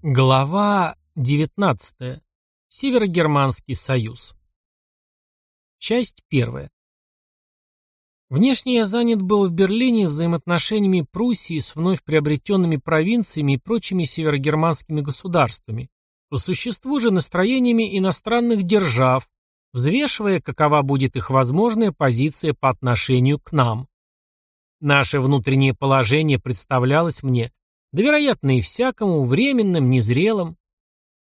Глава 19. Северогерманский союз. Часть первая. Внешне я занят был в Берлине взаимоотношениями Пруссии с вновь приобретенными провинциями и прочими северогерманскими государствами, по существу же настроениями иностранных держав, взвешивая, какова будет их возможная позиция по отношению к нам. Наше внутреннее положение представлялось мне да, вероятно, и всякому, временным, незрелым.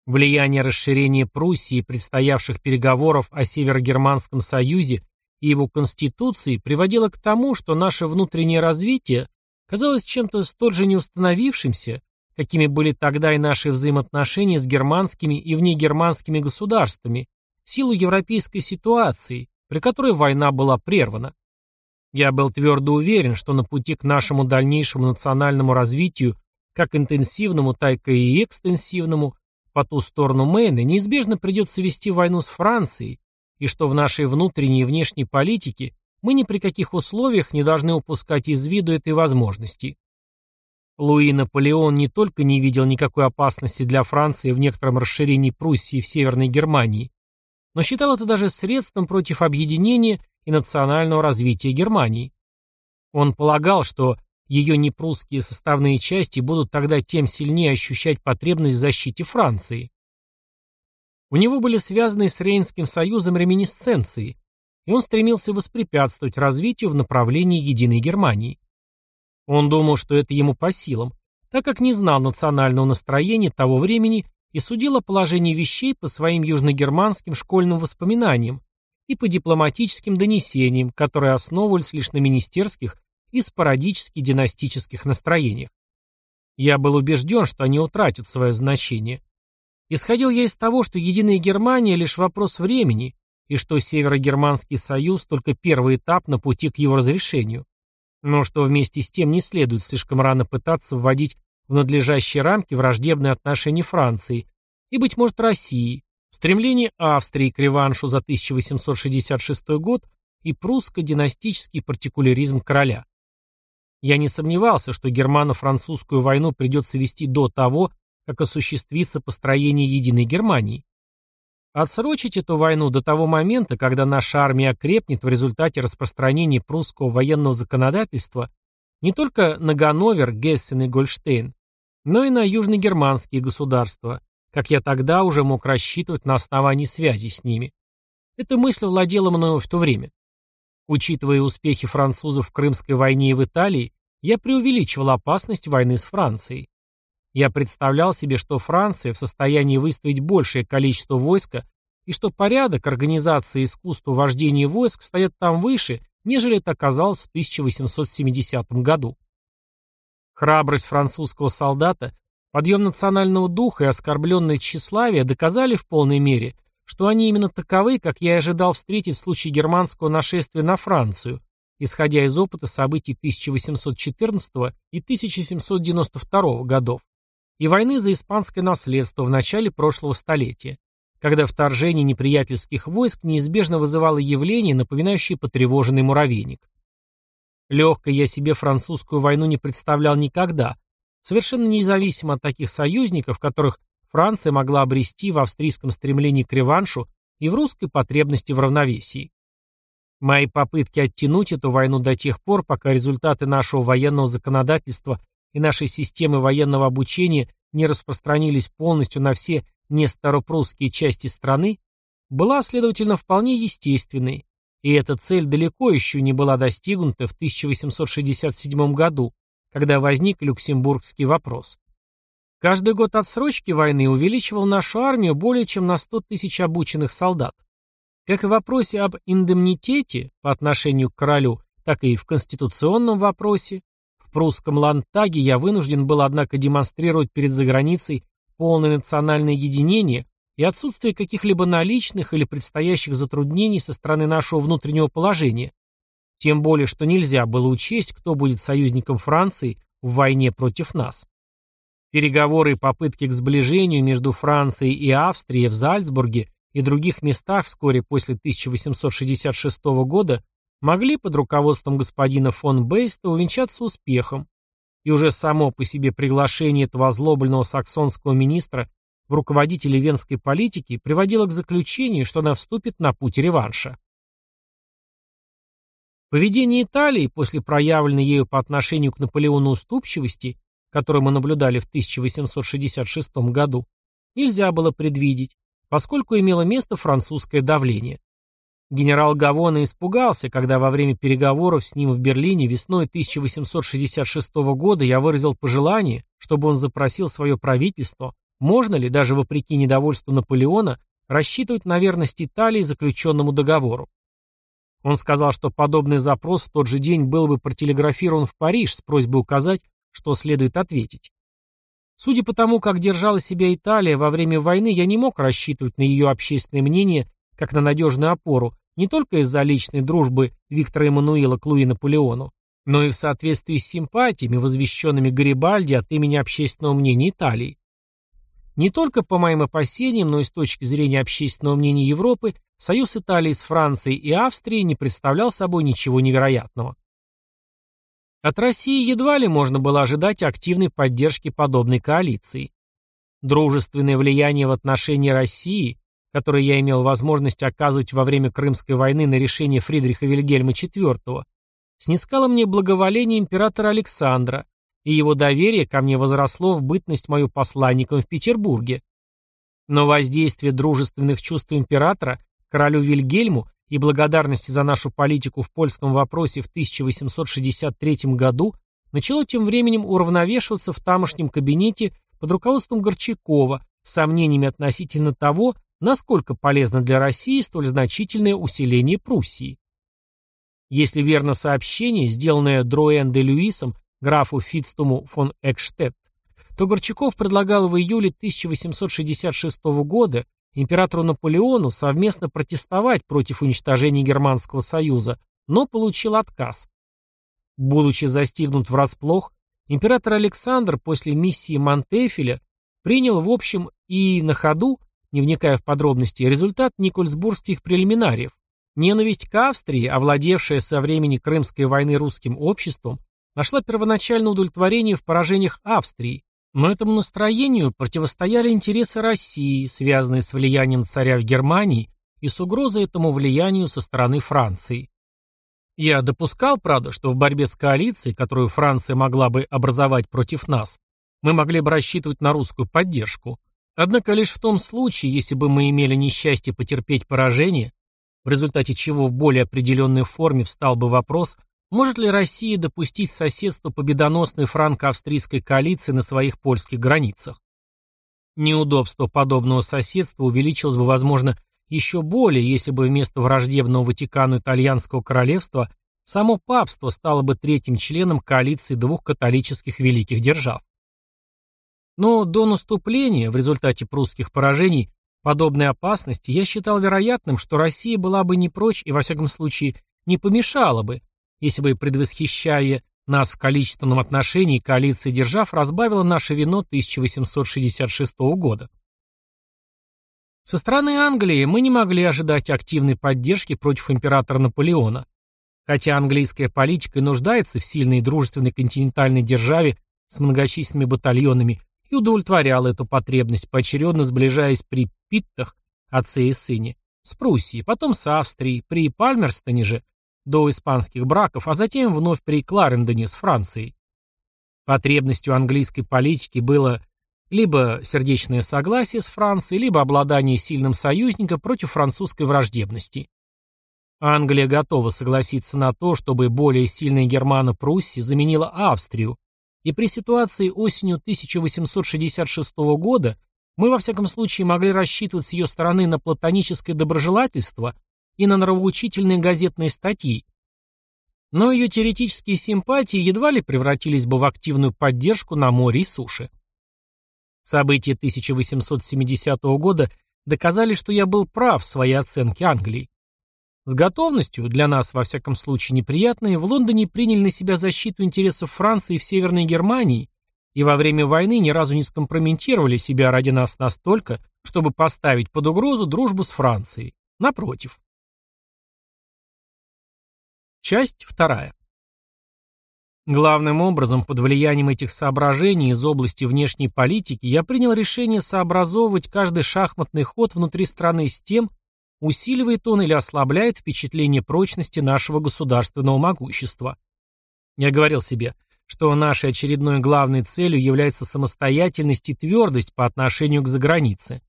Влияние расширения Пруссии и предстоявших переговоров о Северогерманском союзе и его конституции приводило к тому, что наше внутреннее развитие казалось чем-то столь же неустановившимся, какими были тогда и наши взаимоотношения с германскими и внегерманскими государствами, в силу европейской ситуации, при которой война была прервана. Я был твердо уверен, что на пути к нашему дальнейшему национальному развитию как интенсивному, так и экстенсивному, по ту сторону Мэйна неизбежно придется вести войну с Францией, и что в нашей внутренней и внешней политике мы ни при каких условиях не должны упускать из виду этой возможности. Луи Наполеон не только не видел никакой опасности для Франции в некотором расширении Пруссии в Северной Германии, но считал это даже средством против объединения и национального развития Германии. Он полагал, что ее непрусские составные части будут тогда тем сильнее ощущать потребность в защите Франции. У него были связаны с Рейнским союзом реминисценции, и он стремился воспрепятствовать развитию в направлении единой Германии. Он думал, что это ему по силам, так как не знал национального настроения того времени и судил о положении вещей по своим южногерманским школьным воспоминаниям и по дипломатическим донесениям, которые основывались лишь на министерских и спорадически династических настроениях. Я был убежден, что они утратят свое значение. Исходил я из того, что единая Германия – лишь вопрос времени, и что Северогерманский союз – только первый этап на пути к его разрешению, но что вместе с тем не следует слишком рано пытаться вводить в надлежащие рамки враждебные отношения Франции и, быть может, России, стремление Австрии к реваншу за 1866 год и прусско-династический партикуляризм короля. Я не сомневался, что германо-французскую войну придется вести до того, как осуществится построение единой Германии. Отсрочить эту войну до того момента, когда наша армия окрепнет в результате распространения прусского военного законодательства не только на Ганновер, Гессен и Гольштейн, но и на южногерманские государства, как я тогда уже мог рассчитывать на основании связи с ними. Эта мысль владела мною в то время. Учитывая успехи французов в Крымской войне и в Италии, я преувеличивал опасность войны с Францией. Я представлял себе, что Франция в состоянии выставить большее количество войска и что порядок, организация и искусство вождения войск стоят там выше, нежели это оказалось в 1870 году. Храбрость французского солдата, подъем национального духа и оскорбленное тщеславие доказали в полной мере, что они именно таковы, как я и ожидал встретить в случае германского нашествия на Францию, исходя из опыта событий 1814 и 1792 годов и войны за испанское наследство в начале прошлого столетия, когда вторжение неприятельских войск неизбежно вызывало явление, напоминающее потревоженный муравейник. Легкой я себе французскую войну не представлял никогда, совершенно независимо от таких союзников, которых Франция могла обрести в австрийском стремлении к реваншу и в русской потребности в равновесии. Мои попытки оттянуть эту войну до тех пор, пока результаты нашего военного законодательства и нашей системы военного обучения не распространились полностью на все нестаропрусские части страны, была, следовательно, вполне естественной, и эта цель далеко еще не была достигнута в 1867 году, когда возник люксембургский вопрос. Каждый год отсрочки войны увеличивал нашу армию более чем на 100 тысяч обученных солдат. Как и в вопросе об индемнитете по отношению к королю, так и в конституционном вопросе, в прусском ландтаге я вынужден был, однако, демонстрировать перед заграницей полное национальное единение и отсутствие каких-либо наличных или предстоящих затруднений со стороны нашего внутреннего положения, тем более, что нельзя было учесть, кто будет союзником Франции в войне против нас. Переговоры и попытки к сближению между Францией и Австрией в Зальцбурге и других местах вскоре после 1866 года могли под руководством господина фон Бейста увенчаться успехом, и уже само по себе приглашение этого озлобленного саксонского министра в руководители венской политики приводило к заключению, что она вступит на путь реванша. Поведение Италии после проявленной ею по отношению к Наполеону уступчивости, которую мы наблюдали в 1866 году, нельзя было предвидеть, поскольку имело место французское давление. Генерал Гавона испугался, когда во время переговоров с ним в Берлине весной 1866 года я выразил пожелание, чтобы он запросил свое правительство, можно ли, даже вопреки недовольству Наполеона, рассчитывать на верность Италии заключенному договору. Он сказал, что подобный запрос в тот же день был бы протелеграфирован в Париж с просьбой указать, что следует ответить. Судя по тому, как держала себя Италия во время войны, я не мог рассчитывать на ее общественное мнение как на надежную опору, не только из-за личной дружбы Виктора Эммануила к Луи Наполеону, но и в соответствии с симпатиями, возвещенными Гарибальди от имени общественного мнения Италии. Не только по моим опасениям, но и с точки зрения общественного мнения Европы, союз Италии с Францией и Австрией не представлял собой ничего невероятного. От России едва ли можно было ожидать активной поддержки подобной коалиции. Дружественное влияние в отношении России который я имел возможность оказывать во время Крымской войны на решение Фридриха Вильгельма IV, снискало мне благоволение императора Александра, и его доверие ко мне возросло в бытность мою посланником в Петербурге. Но воздействие дружественных чувств императора королю Вильгельму и благодарности за нашу политику в польском вопросе в 1863 году начало тем временем уравновешиваться в тамошнем кабинете под руководством Горчакова сомнениями относительно того, насколько полезно для России столь значительное усиление Пруссии. Если верно сообщение, сделанное Дроэн де Люисом, графу Фитстуму фон Экштедт, то Горчаков предлагал в июле 1866 года императору Наполеону совместно протестовать против уничтожения Германского союза, но получил отказ. Будучи застигнут врасплох, император Александр после миссии Монтефеля принял в общем и на ходу не вникая в подробности, результат Никольсбургских прелиминариев. Ненависть к Австрии, овладевшая со времени Крымской войны русским обществом, нашла первоначальное удовлетворение в поражениях Австрии, но этому настроению противостояли интересы России, связанные с влиянием царя в Германии и с угрозой этому влиянию со стороны Франции. Я допускал, правда, что в борьбе с коалицией, которую Франция могла бы образовать против нас, мы могли бы рассчитывать на русскую поддержку, Однако лишь в том случае, если бы мы имели несчастье потерпеть поражение, в результате чего в более определенной форме встал бы вопрос, может ли Россия допустить соседство победоносной франко-австрийской коалиции на своих польских границах. Неудобство подобного соседства увеличилось бы, возможно, еще более, если бы вместо враждебного Ватикану итальянского королевства само папство стало бы третьим членом коалиции двух католических великих держав. Но до наступления, в результате прусских поражений, подобной опасности, я считал вероятным, что Россия была бы не прочь и, во всяком случае, не помешала бы, если бы, предвосхищая нас в количественном отношении, коалиция держав разбавила наше вино 1866 года. Со стороны Англии мы не могли ожидать активной поддержки против императора Наполеона. Хотя английская политика и нуждается в сильной и дружественной континентальной державе с многочисленными батальонами и удовлетворял эту потребность, поочередно сближаясь при Питтах, отце и сыне, с Пруссией, потом с Австрией, при Пальмерстоне же, до испанских браков, а затем вновь при Кларендоне с Францией. Потребностью английской политики было либо сердечное согласие с Францией, либо обладание сильным союзником против французской враждебности. Англия готова согласиться на то, чтобы более сильная Германо-Пруссия заменила Австрию, и при ситуации осенью 1866 года мы во всяком случае могли рассчитывать с ее стороны на платоническое доброжелательство и на нравоучительные газетные статьи. Но ее теоретические симпатии едва ли превратились бы в активную поддержку на море и суше. События 1870 года доказали, что я был прав в своей оценке Англии. С готовностью, для нас во всяком случае неприятной, в Лондоне приняли на себя защиту интересов Франции в Северной Германии и во время войны ни разу не скомпрометировали себя ради нас настолько, чтобы поставить под угрозу дружбу с Францией. Напротив. Часть вторая. Главным образом, под влиянием этих соображений из области внешней политики, я принял решение сообразовывать каждый шахматный ход внутри страны с тем, усиливает он или ослабляет впечатление прочности нашего государственного могущества. Я говорил себе, что нашей очередной главной целью является самостоятельность и твердость по отношению к загранице,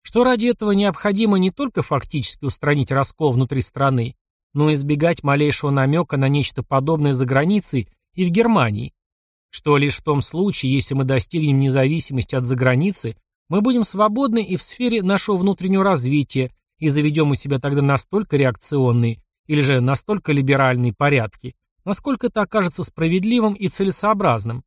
что ради этого необходимо не только фактически устранить раскол внутри страны, но избегать малейшего намека на нечто подобное за границей и в Германии, что лишь в том случае, если мы достигнем независимости от заграницы, мы будем свободны и в сфере нашего внутреннего развития и заведем у себя тогда настолько реакционные или же настолько либеральные порядки, насколько это окажется справедливым и целесообразным,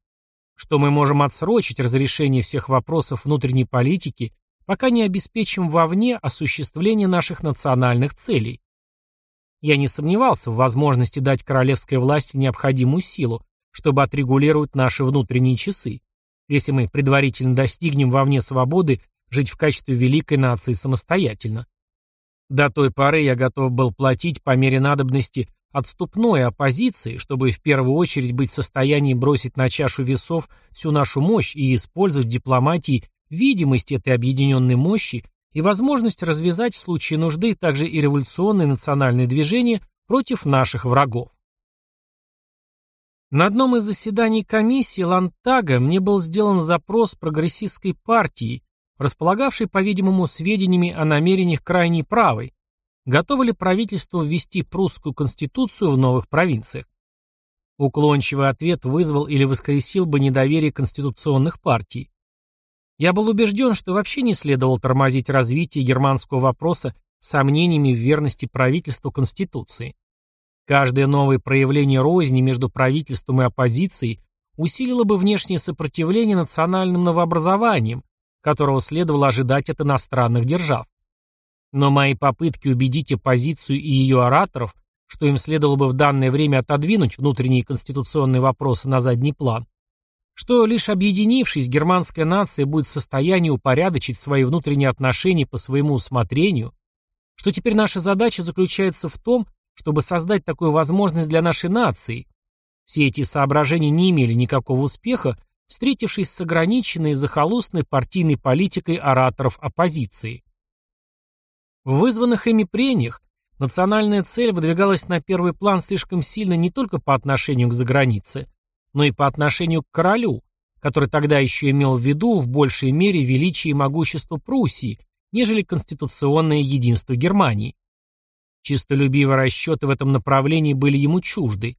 что мы можем отсрочить разрешение всех вопросов внутренней политики, пока не обеспечим вовне осуществление наших национальных целей. Я не сомневался в возможности дать королевской власти необходимую силу, чтобы отрегулировать наши внутренние часы, если мы предварительно достигнем вовне свободы жить в качестве великой нации самостоятельно. До той поры я готов был платить по мере надобности отступной оппозиции, чтобы в первую очередь быть в состоянии бросить на чашу весов всю нашу мощь и использовать в дипломатии видимость этой объединенной мощи и возможность развязать в случае нужды также и революционные национальные движения против наших врагов. На одном из заседаний комиссии Лантага мне был сделан запрос прогрессистской партии, располагавшей, по-видимому, сведениями о намерениях крайней правой, готово ли правительство ввести прусскую конституцию в новых провинциях. Уклончивый ответ вызвал или воскресил бы недоверие конституционных партий. Я был убежден, что вообще не следовало тормозить развитие германского вопроса сомнениями в верности правительству Конституции. Каждое новое проявление розни между правительством и оппозицией усилило бы внешнее сопротивление национальным новообразованиям, которого следовало ожидать от иностранных держав. Но мои попытки убедить оппозицию и ее ораторов, что им следовало бы в данное время отодвинуть внутренние конституционные вопросы на задний план, что лишь объединившись, германская нация будет в состоянии упорядочить свои внутренние отношения по своему усмотрению, что теперь наша задача заключается в том, чтобы создать такую возможность для нашей нации. Все эти соображения не имели никакого успеха, встретившись с ограниченной и захолустной партийной политикой ораторов оппозиции. В вызванных ими прениях национальная цель выдвигалась на первый план слишком сильно не только по отношению к загранице, но и по отношению к королю, который тогда еще имел в виду в большей мере величие и могущество Пруссии, нежели конституционное единство Германии. Чистолюбивые расчеты в этом направлении были ему чужды.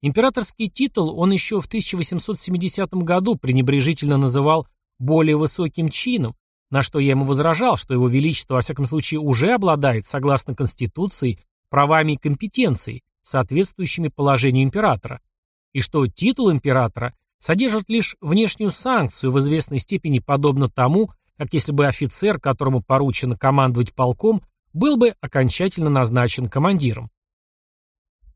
Императорский титул он еще в 1870 году пренебрежительно называл более высоким чином, на что я ему возражал, что его величество, во всяком случае, уже обладает, согласно Конституции, правами и компетенцией, соответствующими положению императора, и что титул императора содержит лишь внешнюю санкцию в известной степени подобно тому, как если бы офицер, которому поручено командовать полком, был бы окончательно назначен командиром.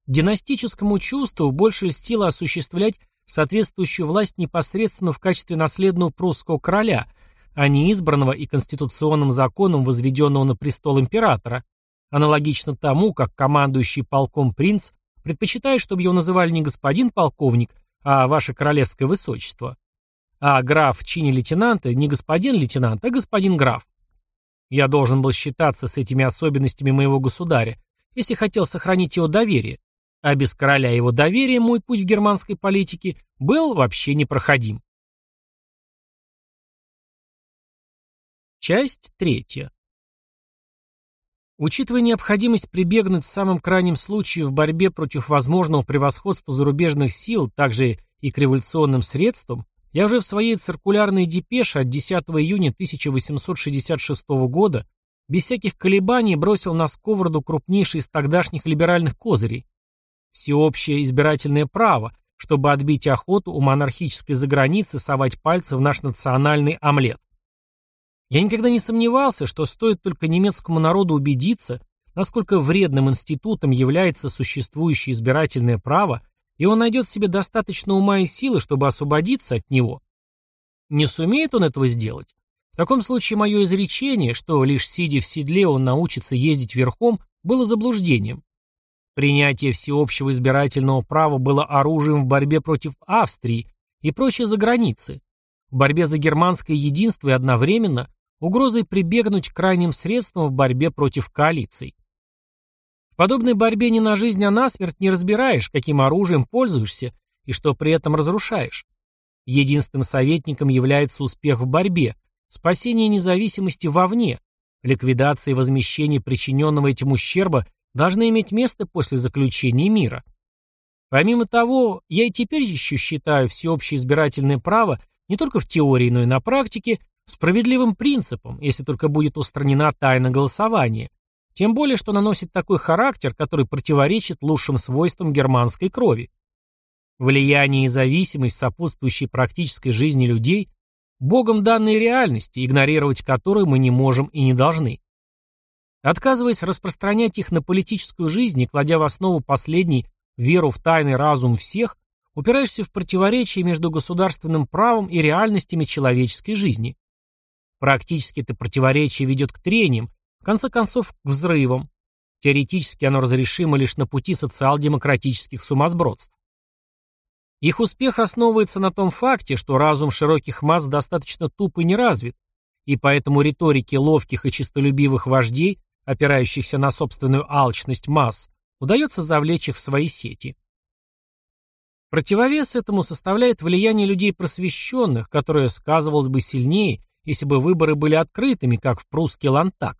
Династическому чувству больше льстило осуществлять соответствующую власть непосредственно в качестве наследного прусского короля, а не избранного и конституционным законом возведенного на престол императора, аналогично тому, как командующий полком принц предпочитает, чтобы его называли не господин полковник, а ваше королевское высочество, а граф в чине лейтенанта не господин лейтенант, а господин граф. Я должен был считаться с этими особенностями моего государя, если хотел сохранить его доверие, а без короля его доверия мой путь в германской политике был вообще непроходим. Часть третья. Учитывая необходимость прибегнуть в самом крайнем случае в борьбе против возможного превосходства зарубежных сил, также и к революционным средствам, я уже в своей циркулярной депеше от 10 июня 1866 года без всяких колебаний бросил на сковороду крупнейший из тогдашних либеральных козырей всеобщее избирательное право, чтобы отбить охоту у монархической заграницы совать пальцы в наш национальный омлет. Я никогда не сомневался, что стоит только немецкому народу убедиться, насколько вредным институтом является существующее избирательное право, и он найдет в себе достаточно ума и силы, чтобы освободиться от него. Не сумеет он этого сделать? В таком случае мое изречение, что лишь сидя в седле он научится ездить верхом, было заблуждением. Принятие всеобщего избирательного права было оружием в борьбе против Австрии и прочей за границы, в борьбе за германское единство и одновременно угрозой прибегнуть к крайним средствам в борьбе против коалиций. В подобной борьбе не на жизнь, а на смерть не разбираешь, каким оружием пользуешься и что при этом разрушаешь. Единственным советником является успех в борьбе, спасение независимости вовне, ликвидация и возмещение причиненного этим ущерба должны иметь место после заключения мира. Помимо того, я и теперь еще считаю всеобщее избирательное право не только в теории, но и на практике справедливым принципом, если только будет устранена тайна голосования, тем более, что наносит такой характер, который противоречит лучшим свойствам германской крови. Влияние и зависимость, сопутствующие практической жизни людей, Богом данной реальности, игнорировать которую мы не можем и не должны. Отказываясь распространять их на политическую жизнь и кладя в основу последней веру в тайный разум всех, упираешься в противоречие между государственным правом и реальностями человеческой жизни. Практически это противоречие ведет к трениям, в конце концов к взрывам. Теоретически оно разрешимо лишь на пути социал-демократических сумасбродств. Их успех основывается на том факте, что разум широких масс достаточно туп и не развит, и поэтому риторике ловких и честолюбивых вождей опирающихся на собственную алчность масс, удается завлечь их в свои сети. Противовес этому составляет влияние людей просвещенных, которое сказывалось бы сильнее, если бы выборы были открытыми, как в прусский лантак.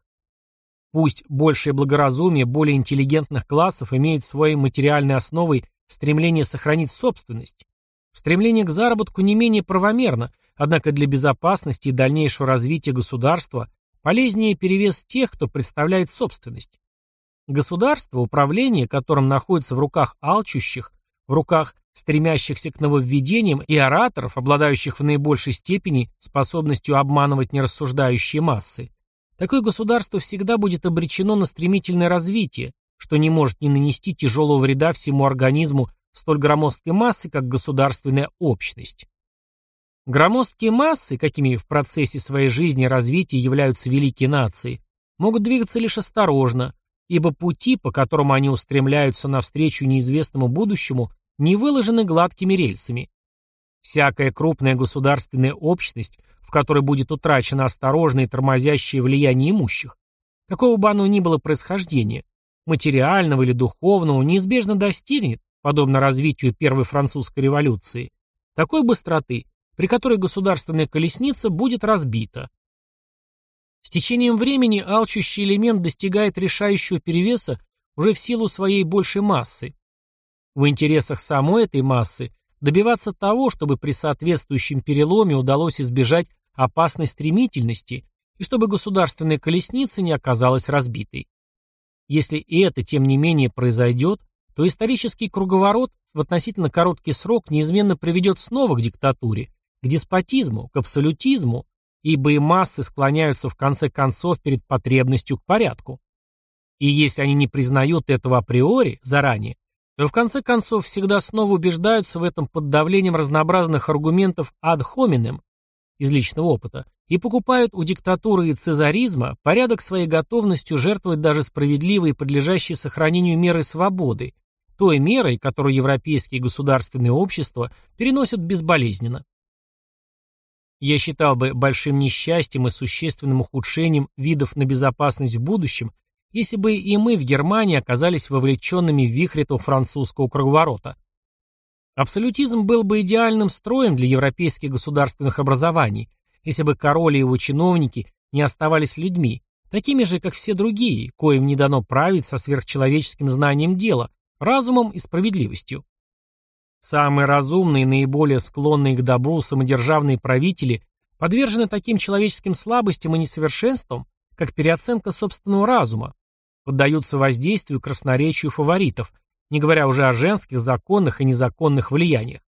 Пусть большее благоразумие более интеллигентных классов имеет своей материальной основой стремление сохранить собственность. Стремление к заработку не менее правомерно, однако для безопасности и дальнейшего развития государства Полезнее перевес тех, кто представляет собственность. Государство, управление, которым находится в руках алчущих, в руках стремящихся к нововведениям и ораторов, обладающих в наибольшей степени способностью обманывать нерассуждающие массы, такое государство всегда будет обречено на стремительное развитие, что не может не нанести тяжелого вреда всему организму столь громоздкой массы, как государственная общность. Громоздкие массы, какими в процессе своей жизни и развития являются великие нации, могут двигаться лишь осторожно, ибо пути, по которым они устремляются навстречу неизвестному будущему, не выложены гладкими рельсами. Всякая крупная государственная общность, в которой будет утрачено осторожное и тормозящее влияние имущих, какого бы оно ни было происхождения, материального или духовного, неизбежно достигнет, подобно развитию Первой французской революции, такой быстроты, при которой государственная колесница будет разбита. С течением времени алчущий элемент достигает решающего перевеса уже в силу своей большей массы. В интересах самой этой массы добиваться того, чтобы при соответствующем переломе удалось избежать опасной стремительности и чтобы государственная колесница не оказалась разбитой. Если и это, тем не менее, произойдет, то исторический круговорот в относительно короткий срок неизменно приведет снова к диктатуре, к деспотизму, к абсолютизму, ибо и массы склоняются в конце концов перед потребностью к порядку. И если они не признают этого априори, заранее, то в конце концов всегда снова убеждаются в этом под давлением разнообразных аргументов ad hominem из личного опыта и покупают у диктатуры и цезаризма порядок своей готовностью жертвовать даже справедливой и подлежащей сохранению меры свободы, той мерой, которую европейские государственные общества переносят безболезненно. Я считал бы большим несчастьем и существенным ухудшением видов на безопасность в будущем, если бы и мы в Германии оказались вовлеченными в вихрь этого французского круговорота. Абсолютизм был бы идеальным строем для европейских государственных образований, если бы король и его чиновники не оставались людьми, такими же, как все другие, коим не дано править со сверхчеловеческим знанием дела, разумом и справедливостью. Самые разумные и наиболее склонные к добру самодержавные правители подвержены таким человеческим слабостям и несовершенствам, как переоценка собственного разума, поддаются воздействию красноречию фаворитов, не говоря уже о женских, законных и незаконных влияниях.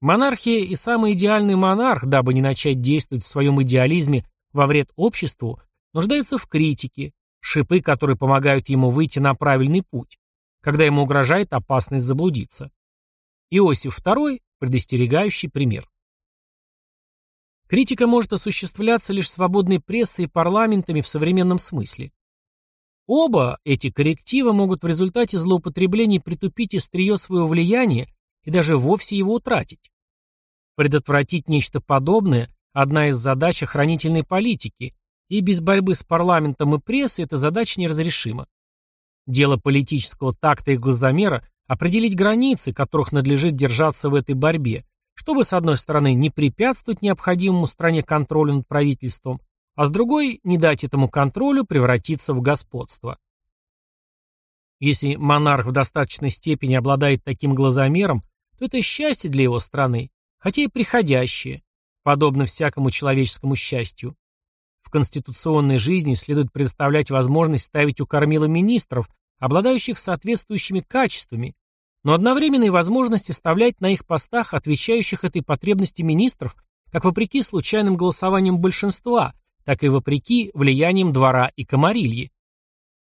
Монархия и самый идеальный монарх, дабы не начать действовать в своем идеализме во вред обществу, нуждается в критике, шипы, которые помогают ему выйти на правильный путь, когда ему угрожает опасность заблудиться. Иосиф II – предостерегающий пример. Критика может осуществляться лишь свободной прессой и парламентами в современном смысле. Оба эти корректива могут в результате злоупотреблений притупить острие своего влияния и даже вовсе его утратить. Предотвратить нечто подобное – одна из задач охранительной политики, и без борьбы с парламентом и прессой эта задача неразрешима. Дело политического такта и глазомера – определить границы, которых надлежит держаться в этой борьбе, чтобы, с одной стороны, не препятствовать необходимому стране контролю над правительством, а с другой – не дать этому контролю превратиться в господство. Если монарх в достаточной степени обладает таким глазомером, то это счастье для его страны, хотя и приходящее, подобно всякому человеческому счастью. В конституционной жизни следует предоставлять возможность ставить у кормила министров, обладающих соответствующими качествами, но одновременно и возможность оставлять на их постах отвечающих этой потребности министров, как вопреки случайным голосованиям большинства, так и вопреки влияниям двора и комарильи.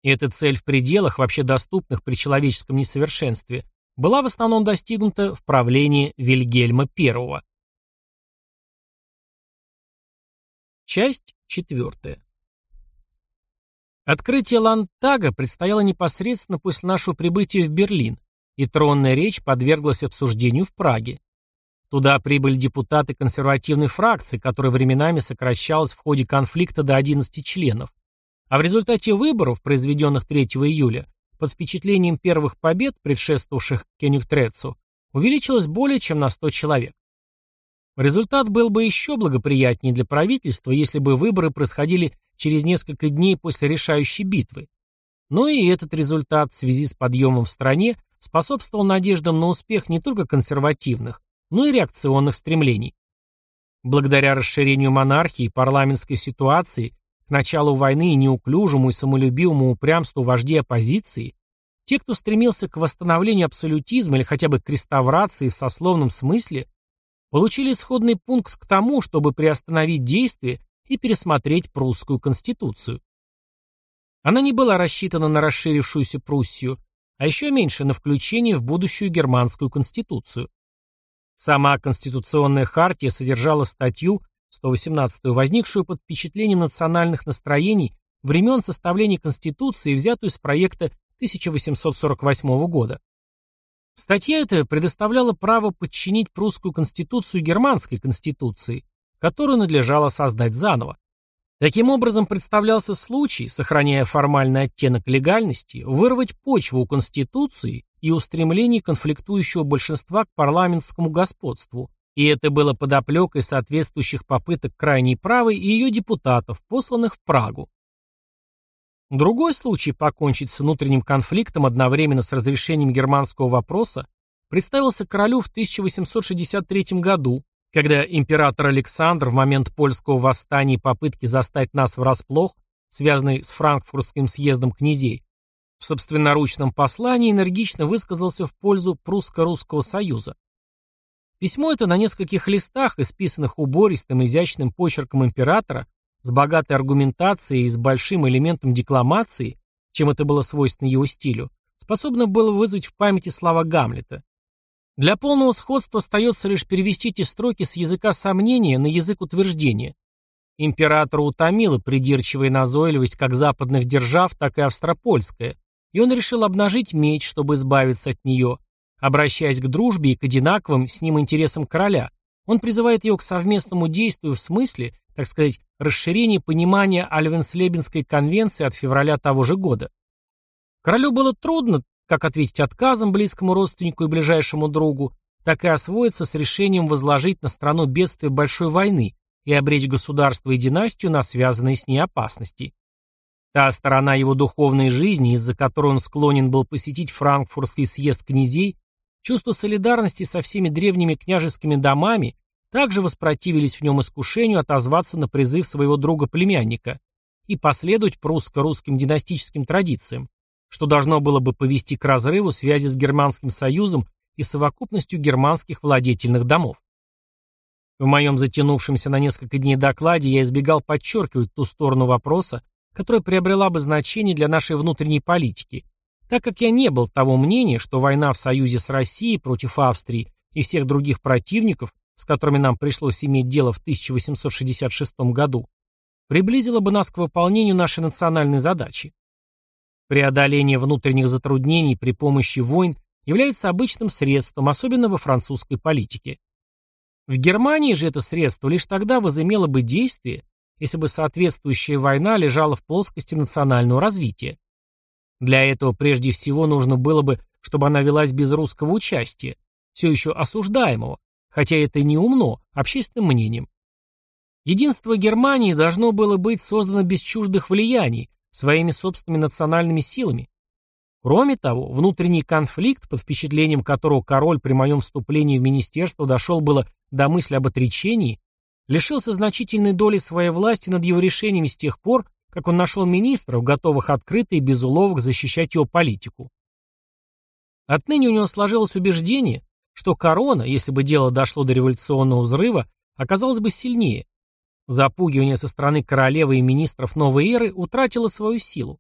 И эта цель в пределах, вообще доступных при человеческом несовершенстве, была в основном достигнута в правлении Вильгельма I. Часть четвертая. Открытие Ландтага предстояло непосредственно после нашего прибытия в Берлин, и тронная речь подверглась обсуждению в Праге. Туда прибыли депутаты консервативной фракции, которая временами сокращалась в ходе конфликта до 11 членов. А в результате выборов, произведенных 3 июля, под впечатлением первых побед, предшествовавших Кенигтрецу, увеличилось более чем на 100 человек. Результат был бы еще благоприятнее для правительства, если бы выборы происходили через несколько дней после решающей битвы. Но и этот результат в связи с подъемом в стране способствовал надеждам на успех не только консервативных, но и реакционных стремлений. Благодаря расширению монархии и парламентской ситуации к началу войны и неуклюжему и самолюбивому упрямству вождей оппозиции, те, кто стремился к восстановлению абсолютизма или хотя бы к реставрации в сословном смысле, получили исходный пункт к тому, чтобы приостановить действие и пересмотреть прусскую конституцию. Она не была рассчитана на расширившуюся Пруссию, а еще меньше на включение в будущую германскую конституцию. Сама конституционная хартия содержала статью 118 возникшую под впечатлением национальных настроений времен составления Конституции, взятую из проекта 1848 года. Статья эта предоставляла право подчинить прусскую конституцию германской конституции, которую надлежало создать заново. Таким образом, представлялся случай, сохраняя формальный оттенок легальности, вырвать почву у Конституции и устремлений конфликтующего большинства к парламентскому господству, и это было подоплекой соответствующих попыток крайней правой и ее депутатов, посланных в Прагу. Другой случай покончить с внутренним конфликтом одновременно с разрешением германского вопроса представился королю в 1863 году, когда император Александр в момент польского восстания и попытки застать нас врасплох, связанный с франкфуртским съездом князей, в собственноручном послании энергично высказался в пользу прусско-русского союза. Письмо это на нескольких листах, исписанных убористым изящным почерком императора, с богатой аргументацией и с большим элементом декламации, чем это было свойственно его стилю, способно было вызвать в памяти слова Гамлета. Для полного сходства остается лишь перевести эти строки с языка сомнения на язык утверждения. Императора утомила придирчивая назойливость как западных держав, так и австропольская, и он решил обнажить меч, чтобы избавиться от нее. Обращаясь к дружбе и к одинаковым с ним интересам короля, он призывает его к совместному действию в смысле, так сказать, расширения понимания Альвенслебенской конвенции от февраля того же года. Королю было трудно как ответить отказом близкому родственнику и ближайшему другу, так и освоиться с решением возложить на страну бедствие большой войны и обречь государство и династию на связанные с ней опасности. Та сторона его духовной жизни, из-за которой он склонен был посетить франкфуртский съезд князей, чувство солидарности со всеми древними княжескими домами, также воспротивились в нем искушению отозваться на призыв своего друга-племянника и последовать прусско-русским династическим традициям, что должно было бы повести к разрыву связи с Германским Союзом и совокупностью германских владетельных домов. В моем затянувшемся на несколько дней докладе я избегал подчеркивать ту сторону вопроса, которая приобрела бы значение для нашей внутренней политики, так как я не был того мнения, что война в союзе с Россией против Австрии и всех других противников, с которыми нам пришлось иметь дело в 1866 году, приблизила бы нас к выполнению нашей национальной задачи. Преодоление внутренних затруднений при помощи войн является обычным средством, особенно во французской политике. В Германии же это средство лишь тогда возымело бы действие, если бы соответствующая война лежала в плоскости национального развития. Для этого прежде всего нужно было бы, чтобы она велась без русского участия, все еще осуждаемого, хотя это не умно, общественным мнением. Единство Германии должно было быть создано без чуждых влияний, своими собственными национальными силами. Кроме того, внутренний конфликт, под впечатлением которого король при моем вступлении в министерство дошел было до мысли об отречении, лишился значительной доли своей власти над его решениями с тех пор, как он нашел министров, готовых открыто и без уловок защищать его политику. Отныне у него сложилось убеждение, что корона, если бы дело дошло до революционного взрыва, оказалась бы сильнее. Запугивание со стороны королевы и министров новой эры утратило свою силу.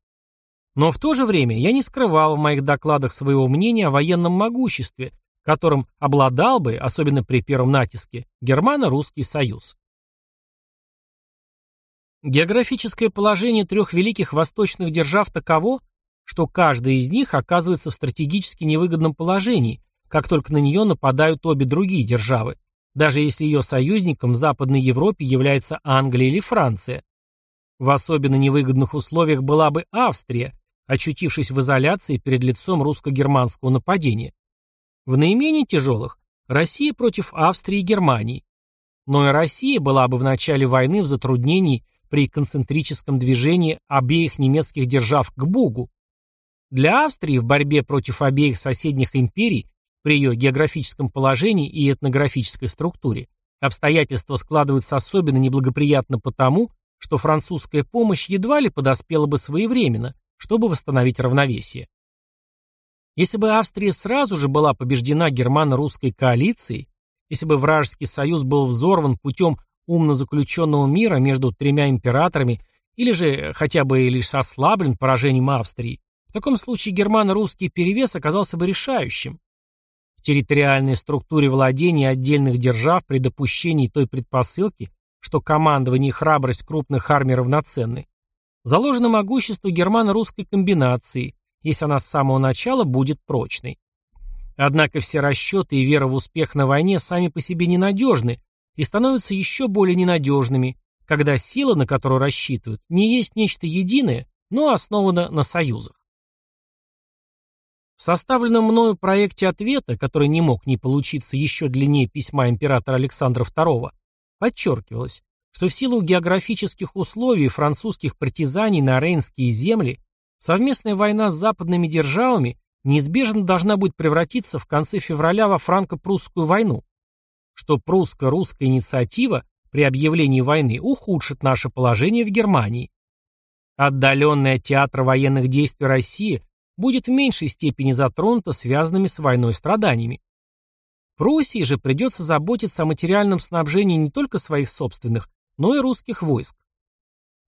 Но в то же время я не скрывал в моих докладах своего мнения о военном могуществе, которым обладал бы, особенно при первом натиске, Германо-Русский Союз. Географическое положение трех великих восточных держав таково, что каждая из них оказывается в стратегически невыгодном положении, как только на нее нападают обе другие державы, даже если ее союзником в Западной Европе является Англия или Франция. В особенно невыгодных условиях была бы Австрия, очутившись в изоляции перед лицом русско-германского нападения. В наименее тяжелых – Россия против Австрии и Германии. Но и Россия была бы в начале войны в затруднении при концентрическом движении обеих немецких держав к Бугу. Для Австрии в борьбе против обеих соседних империй при ее географическом положении и этнографической структуре обстоятельства складываются особенно неблагоприятно потому, что французская помощь едва ли подоспела бы своевременно, чтобы восстановить равновесие. Если бы Австрия сразу же была побеждена германо-русской коалицией, если бы вражеский союз был взорван путем умно заключенного мира между тремя императорами или же хотя бы лишь ослаблен поражением Австрии, в таком случае германо-русский перевес оказался бы решающим. В территориальной структуре владений отдельных держав при допущении той предпосылки, что командование и храбрость крупных армий равноценны, заложено могущество германо-русской комбинации, если она с самого начала будет прочной. Однако все расчеты и вера в успех на войне сами по себе ненадежны и становятся еще более ненадежными, когда сила, на которую рассчитывают, не есть нечто единое, но основана на союзах. В составленном мною проекте ответа, который не мог не получиться еще длиннее письма императора Александра II, подчеркивалось, что в силу географических условий французских притязаний на рейнские земли Совместная война с западными державами неизбежно должна будет превратиться в конце февраля во франко-прусскую войну, что прусско-русская инициатива при объявлении войны ухудшит наше положение в Германии. Отдаленный от театра военных действий России будет в меньшей степени затронута связанными с войной страданиями. Пруссии же придется заботиться о материальном снабжении не только своих собственных, но и русских войск.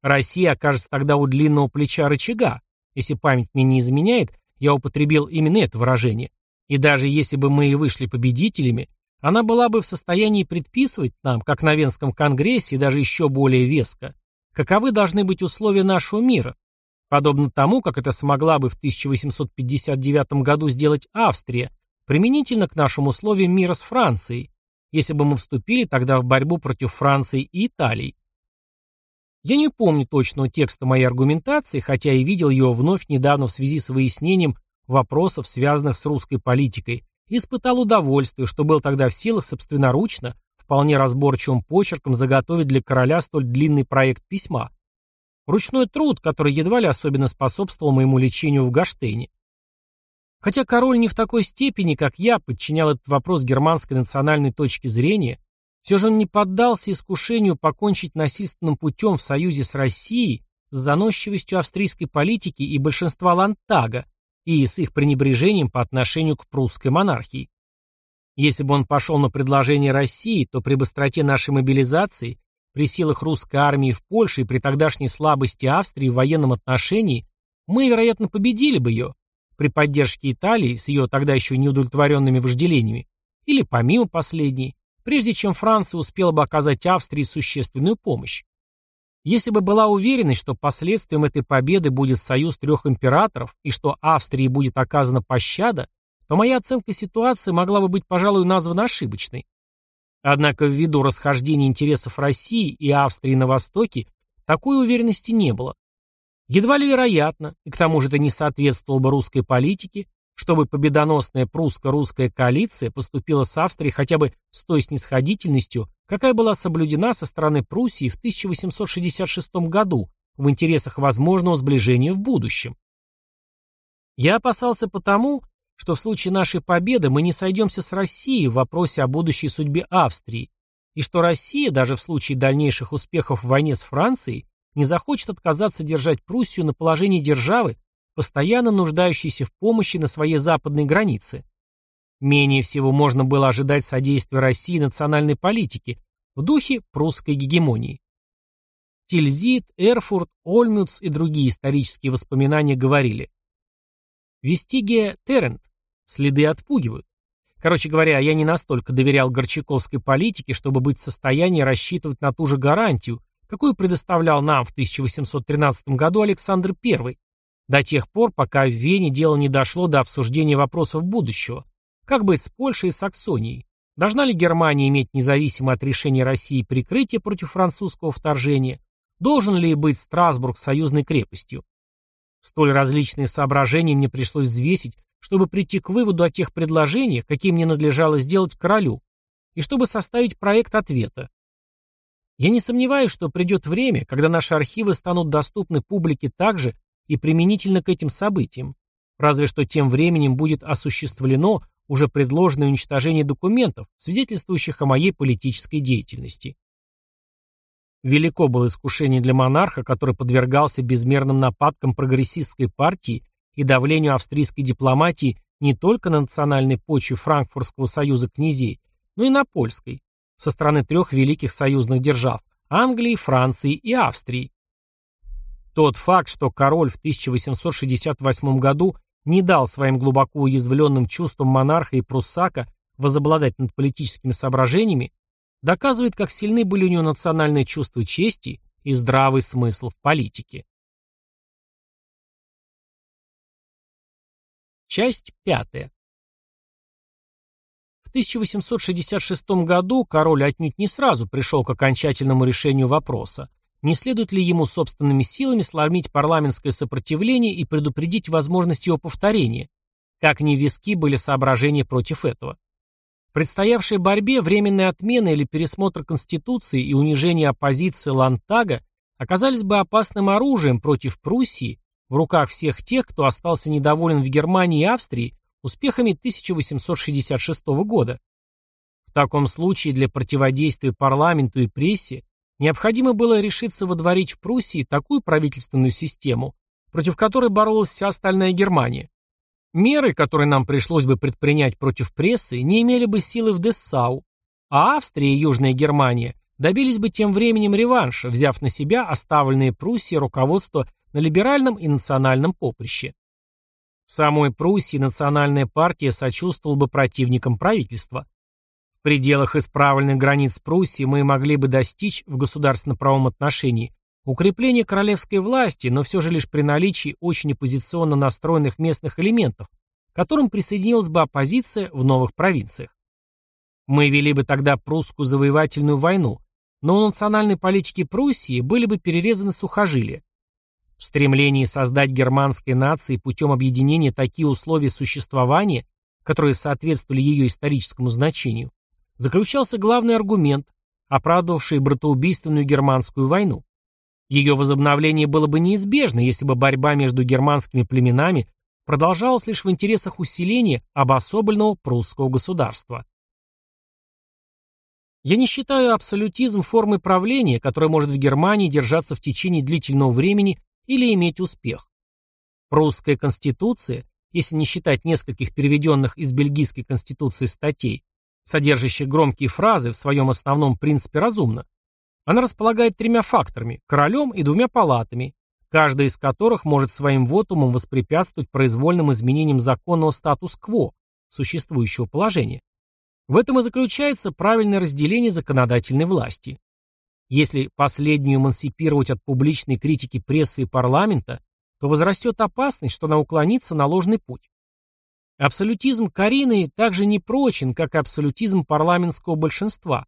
Россия окажется тогда у длинного плеча рычага, если память мне не изменяет, я употребил именно это выражение. И даже если бы мы и вышли победителями, она была бы в состоянии предписывать нам, как на Венском конгрессе и даже еще более веско, каковы должны быть условия нашего мира, подобно тому, как это смогла бы в 1859 году сделать Австрия, применительно к нашим условиям мира с Францией, если бы мы вступили тогда в борьбу против Франции и Италии. Я не помню точного текста моей аргументации, хотя и видел ее вновь недавно в связи с выяснением вопросов, связанных с русской политикой, и испытал удовольствие, что был тогда в силах собственноручно, вполне разборчивым почерком заготовить для короля столь длинный проект письма. Ручной труд, который едва ли особенно способствовал моему лечению в Гаштейне. Хотя король не в такой степени, как я, подчинял этот вопрос германской национальной точки зрения, все же он не поддался искушению покончить насильственным путем в союзе с Россией с заносчивостью австрийской политики и большинства Лантага и с их пренебрежением по отношению к прусской монархии. Если бы он пошел на предложение России, то при быстроте нашей мобилизации, при силах русской армии в Польше и при тогдашней слабости Австрии в военном отношении, мы, вероятно, победили бы ее при поддержке Италии с ее тогда еще неудовлетворенными вожделениями или помимо последней, прежде чем Франция успела бы оказать Австрии существенную помощь. Если бы была уверенность, что последствием этой победы будет союз трех императоров и что Австрии будет оказана пощада, то моя оценка ситуации могла бы быть, пожалуй, названа ошибочной. Однако ввиду расхождения интересов России и Австрии на Востоке такой уверенности не было. Едва ли вероятно, и к тому же это не соответствовало бы русской политике, чтобы победоносная прусско-русская коалиция поступила с Австрией хотя бы с той снисходительностью, какая была соблюдена со стороны Пруссии в 1866 году в интересах возможного сближения в будущем. Я опасался потому, что в случае нашей победы мы не сойдемся с Россией в вопросе о будущей судьбе Австрии, и что Россия, даже в случае дальнейших успехов в войне с Францией, не захочет отказаться держать Пруссию на положении державы, постоянно нуждающейся в помощи на своей западной границе. Менее всего можно было ожидать содействия России национальной политике в духе прусской гегемонии. Тильзит, Эрфурт, Ольмюц и другие исторические воспоминания говорили «Вестигия терент» – следы отпугивают. Короче говоря, я не настолько доверял горчаковской политике, чтобы быть в состоянии рассчитывать на ту же гарантию, какую предоставлял нам в 1813 году Александр I, до тех пор, пока в Вене дело не дошло до обсуждения вопросов будущего. Как быть с Польшей и Саксонией? Должна ли Германия иметь независимое от решения России прикрытие против французского вторжения? Должен ли быть Страсбург союзной крепостью? Столь различные соображения мне пришлось взвесить, чтобы прийти к выводу о тех предложениях, какие мне надлежало сделать королю, и чтобы составить проект ответа. Я не сомневаюсь, что придет время, когда наши архивы станут доступны публике так же, и применительно к этим событиям, разве что тем временем будет осуществлено уже предложенное уничтожение документов, свидетельствующих о моей политической деятельности. Велико было искушение для монарха, который подвергался безмерным нападкам прогрессистской партии и давлению австрийской дипломатии не только на национальной почве Франкфуртского союза князей, но и на польской, со стороны трех великих союзных держав – Англии, Франции и Австрии. Тот факт, что король в 1868 году не дал своим глубоко уязвленным чувствам монарха и пруссака возобладать над политическими соображениями, доказывает, как сильны были у него национальное чувство чести и здравый смысл в политике. Часть пятая. В 1866 году король отнюдь не сразу пришел к окончательному решению вопроса, не следует ли ему собственными силами сломить парламентское сопротивление и предупредить возможность его повторения, как ни виски были соображения против этого. В предстоявшей борьбе временная отмена или пересмотр Конституции и унижение оппозиции Лантага оказались бы опасным оружием против Пруссии в руках всех тех, кто остался недоволен в Германии и Австрии успехами 1866 года. В таком случае для противодействия парламенту и прессе Необходимо было решиться водворить в Пруссии такую правительственную систему, против которой боролась вся остальная Германия. Меры, которые нам пришлось бы предпринять против прессы, не имели бы силы в Дессау, а Австрия и Южная Германия добились бы тем временем реванша, взяв на себя оставленные Пруссии руководство на либеральном и национальном поприще. В самой Пруссии национальная партия сочувствовала бы противникам правительства. В пределах исправленных границ Пруссии мы могли бы достичь в государственно-правом отношении укрепления королевской власти, но все же лишь при наличии очень оппозиционно настроенных местных элементов, к которым присоединилась бы оппозиция в новых провинциях. Мы вели бы тогда прусскую завоевательную войну, но у национальной политики Пруссии были бы перерезаны сухожилия. В стремлении создать германской нации путем объединения такие условия существования, которые соответствовали ее историческому значению, заключался главный аргумент, оправдывавший братоубийственную германскую войну. Ее возобновление было бы неизбежно, если бы борьба между германскими племенами продолжалась лишь в интересах усиления обособленного прусского государства. Я не считаю абсолютизм формой правления, которая может в Германии держаться в течение длительного времени или иметь успех. Прусская конституция, если не считать нескольких переведенных из бельгийской конституции статей, содержащих громкие фразы, в своем основном принципе разумно. Она располагает тремя факторами – королем и двумя палатами, каждая из которых может своим вотумом воспрепятствовать произвольным изменениям законного статус-кво, существующего положения. В этом и заключается правильное разделение законодательной власти. Если последнюю эмансипировать от публичной критики прессы и парламента, то возрастет опасность, что она уклонится на ложный путь. Абсолютизм Карины также не прочен, как и абсолютизм парламентского большинства.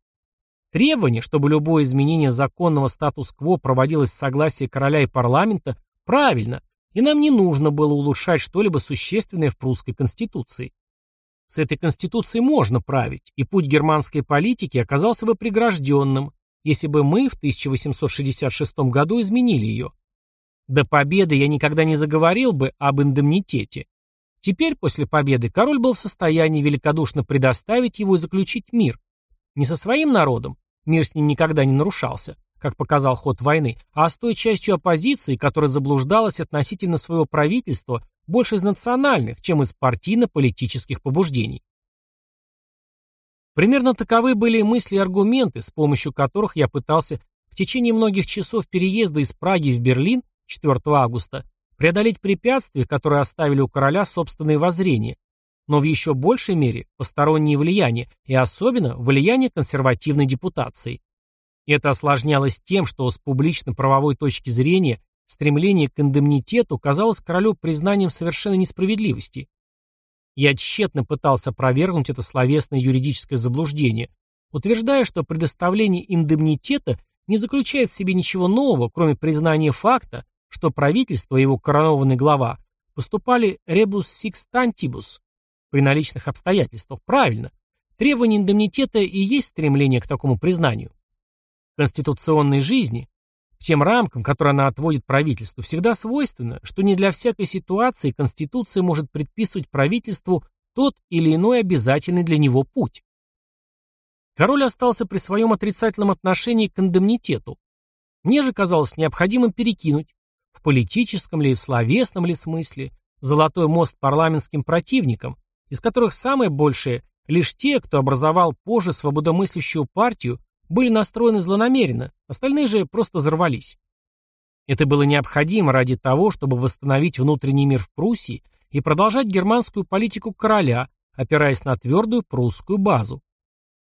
Требование, чтобы любое изменение законного статус-кво проводилось с согласия короля и парламента, правильно, и нам не нужно было улучшать что-либо существенное в прусской конституции. С этой конституцией можно править, и путь германской политики оказался бы прегражденным, если бы мы в 1866 году изменили ее. До победы я никогда не заговорил бы об индемнитете. Теперь, после победы, король был в состоянии великодушно предоставить его и заключить мир. Не со своим народом, мир с ним никогда не нарушался, как показал ход войны, а с той частью оппозиции, которая заблуждалась относительно своего правительства больше из национальных, чем из партийно-политических побуждений. Примерно таковы были мысли и аргументы, с помощью которых я пытался в течение многих часов переезда из Праги в Берлин 4 августа преодолеть препятствия, которые оставили у короля собственные воззрения, но в еще большей мере посторонние влияния и особенно влияние консервативной депутации. Это осложнялось тем, что с публично-правовой точки зрения стремление к индемнитету казалось королю признанием совершенной несправедливости. Я тщетно пытался опровергнуть это словесное юридическое заблуждение, утверждая, что предоставление индемнитета не заключает в себе ничего нового, кроме признания факта, что правительство и его коронованный глава поступали ребус сикстантибус при наличных обстоятельствах. Правильно. Требование индемнитета и есть стремление к такому признанию. Конституционной жизни, тем рамкам, которые она отводит правительству, всегда свойственно, что не для всякой ситуации Конституция может предписывать правительству тот или иной обязательный для него путь. Король остался при своем отрицательном отношении к индемнитету. Мне же казалось необходимым перекинуть в политическом ли, в словесном ли смысле, золотой мост парламентским противникам, из которых самое большее лишь те, кто образовал позже свободомыслящую партию, были настроены злонамеренно, остальные же просто взорвались. Это было необходимо ради того, чтобы восстановить внутренний мир в Пруссии и продолжать германскую политику короля, опираясь на твердую прусскую базу.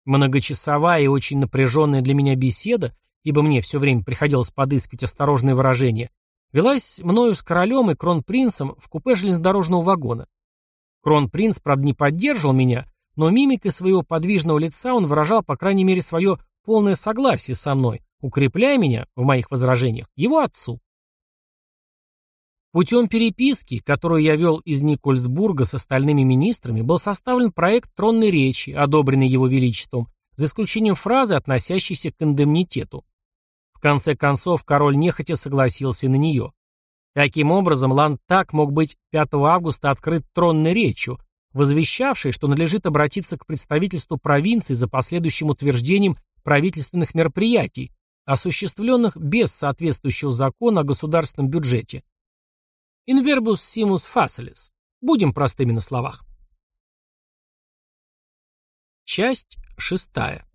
Многочасовая и очень напряженная для меня беседа, ибо мне все время приходилось подыскивать осторожные выражения, велась мною с королем и кронпринцем в купе железнодорожного вагона. Кронпринц, правда, не поддерживал меня, но мимикой своего подвижного лица он выражал, по крайней мере, свое полное согласие со мной, укрепляя меня в моих возражениях его отцу. Путем переписки, которую я вел из Никольсбурга с остальными министрами, был составлен проект тронной речи, одобренный его величеством, за исключением фразы, относящейся к индемнитету конце концов, король нехотя согласился на нее. Таким образом, Лантак мог быть 5 августа открыт тронной речью, возвещавшей, что надлежит обратиться к представительству провинции за последующим утверждением правительственных мероприятий, осуществленных без соответствующего закона о государственном бюджете. Инвербус симус фасилис. Будем простыми на словах. Часть шестая.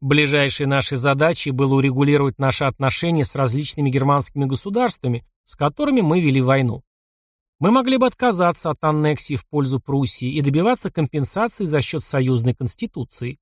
Ближайшей нашей задачей было урегулировать наши отношения с различными германскими государствами, с которыми мы вели войну. Мы могли бы отказаться от аннексии в пользу Пруссии и добиваться компенсации за счет союзной конституции.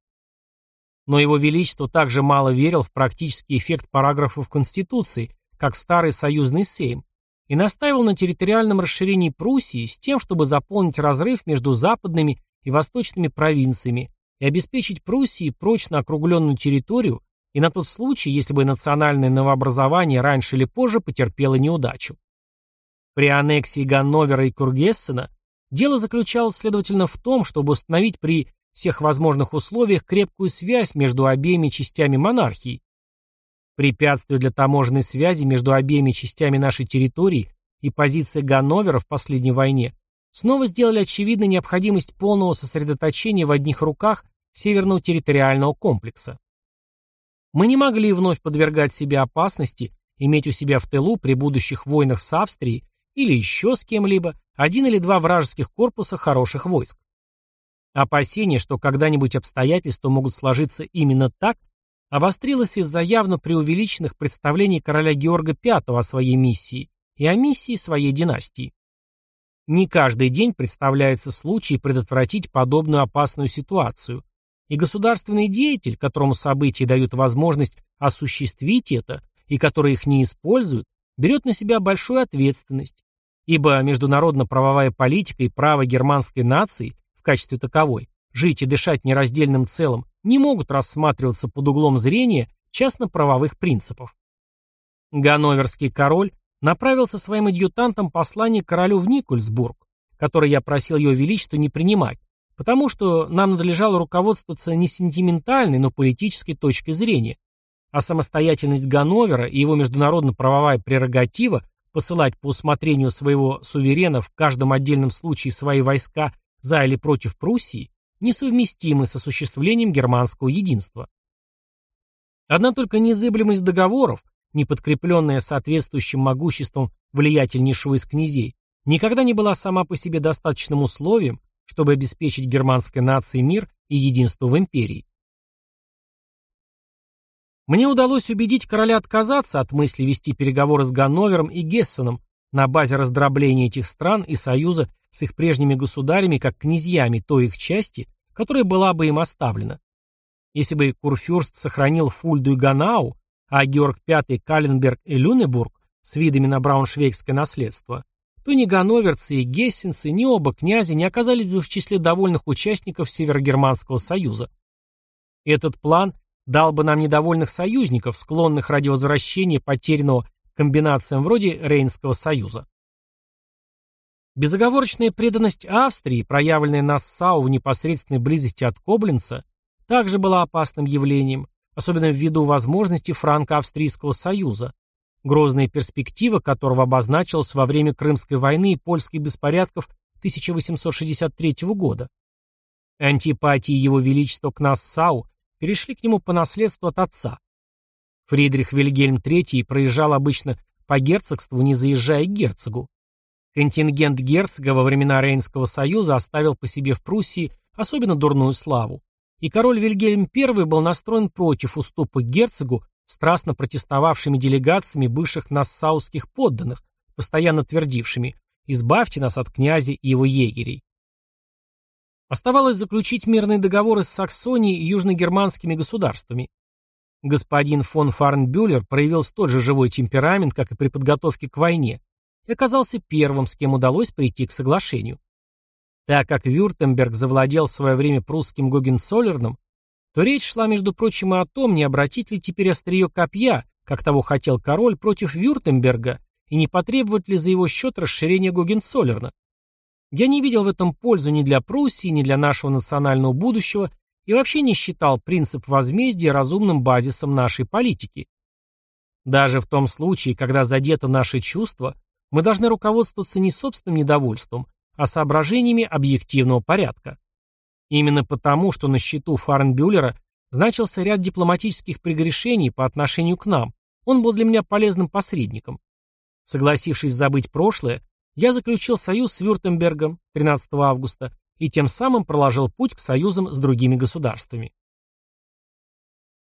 Но его величество также мало верил в практический эффект параграфов Конституции, как в старый союзный сейм, и настаивал на территориальном расширении Пруссии с тем, чтобы заполнить разрыв между западными и восточными провинциями, и обеспечить Пруссии прочно округленную территорию и на тот случай, если бы национальное новообразование раньше или позже потерпело неудачу. При аннексии Ганновера и Кургессена дело заключалось, следовательно, в том, чтобы установить при всех возможных условиях крепкую связь между обеими частями монархии. Препятствие для таможенной связи между обеими частями нашей территории и позиция Ганновера в последней войне снова сделали очевидной необходимость полного сосредоточения в одних руках Северного территориального комплекса. Мы не могли вновь подвергать себе опасности иметь у себя в тылу при будущих войнах с Австрией или еще с кем-либо один или два вражеских корпуса хороших войск. Опасение, что когда-нибудь обстоятельства могут сложиться именно так, обострилось из-за явно преувеличенных представлений короля Георга V о своей миссии и о миссии своей династии. Не каждый день представляется случай предотвратить подобную опасную ситуацию, И государственный деятель, которому события дают возможность осуществить это, и который их не использует, берет на себя большую ответственность, ибо международно-правовая политика и право германской нации в качестве таковой жить и дышать нераздельным целым не могут рассматриваться под углом зрения частно-правовых принципов. Ганноверский король направил со своим адъютантом послание королю в Никольсбург, которое я просил его величество не принимать, потому что нам надлежало руководствоваться не сентиментальной, но политической точкой зрения, а самостоятельность Ганновера и его международно-правовая прерогатива посылать по усмотрению своего суверена в каждом отдельном случае свои войска за или против Пруссии несовместимы с осуществлением германского единства. Одна только незыблемость договоров, не подкрепленная соответствующим могуществом влиятельнейшего из князей, никогда не была сама по себе достаточным условием, чтобы обеспечить германской нации мир и единство в империи. Мне удалось убедить короля отказаться от мысли вести переговоры с Ганновером и Гессеном на базе раздробления этих стран и союза с их прежними государями как князьями той их части, которая была бы им оставлена. Если бы Курфюрст сохранил Фульду и Ганау, а Георг V, Каленберг и Люнебург с видами на брауншвейгское наследство, то ни ганноверцы и гессенцы, ни оба князя не оказались бы в числе довольных участников Северогерманского союза. Этот план дал бы нам недовольных союзников, склонных ради возвращения потерянного комбинациям вроде Рейнского союза. Безоговорочная преданность Австрии, проявленная Нассау в непосредственной близости от Коблинца, также была опасным явлением, особенно ввиду возможности франко-австрийского союза, грозная перспектива которого обозначилась во время Крымской войны и польских беспорядков 1863 года. Антипатии его величества к Нассау перешли к нему по наследству от отца. Фридрих Вильгельм III проезжал обычно по герцогству, не заезжая к герцогу. Контингент герцога во времена Рейнского союза оставил по себе в Пруссии особенно дурную славу, и король Вильгельм I был настроен против уступок герцогу страстно протестовавшими делегациями бывших нассауских подданных, постоянно твердившими «избавьте нас от князя и его егерей». Оставалось заключить мирные договоры с Саксонией и южногерманскими государствами. Господин фон Фарнбюллер проявил столь же живой темперамент, как и при подготовке к войне, и оказался первым, с кем удалось прийти к соглашению. Так как Вюртемберг завладел в свое время прусским Гогенцоллерном, то речь шла, между прочим, и о том, не обратить ли теперь острие копья, как того хотел король, против Вюртемберга, и не потребовать ли за его счет расширения Гогенцоллерна. Я не видел в этом пользу ни для Пруссии, ни для нашего национального будущего и вообще не считал принцип возмездия разумным базисом нашей политики. Даже в том случае, когда задето наше чувство, мы должны руководствоваться не собственным недовольством, а соображениями объективного порядка. Именно потому, что на счету Фарнбюллера значился ряд дипломатических прегрешений по отношению к нам, он был для меня полезным посредником. Согласившись забыть прошлое, я заключил союз с Вюртембергом 13 августа и тем самым проложил путь к союзам с другими государствами.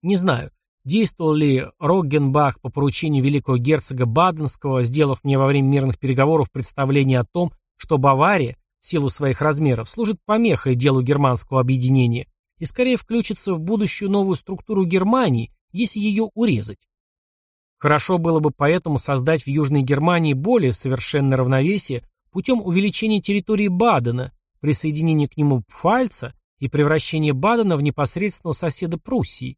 Не знаю, действовал ли Роггенбах по поручению великого герцога Баденского, сделав мне во время мирных переговоров представление о том, что Бавария, в силу своих размеров, служит помехой делу германского объединения и скорее включится в будущую новую структуру Германии, если ее урезать. Хорошо было бы поэтому создать в Южной Германии более совершенное равновесие путем увеличения территории Бадена, присоединения к нему Пфальца и превращения Бадена в непосредственного соседа Пруссии.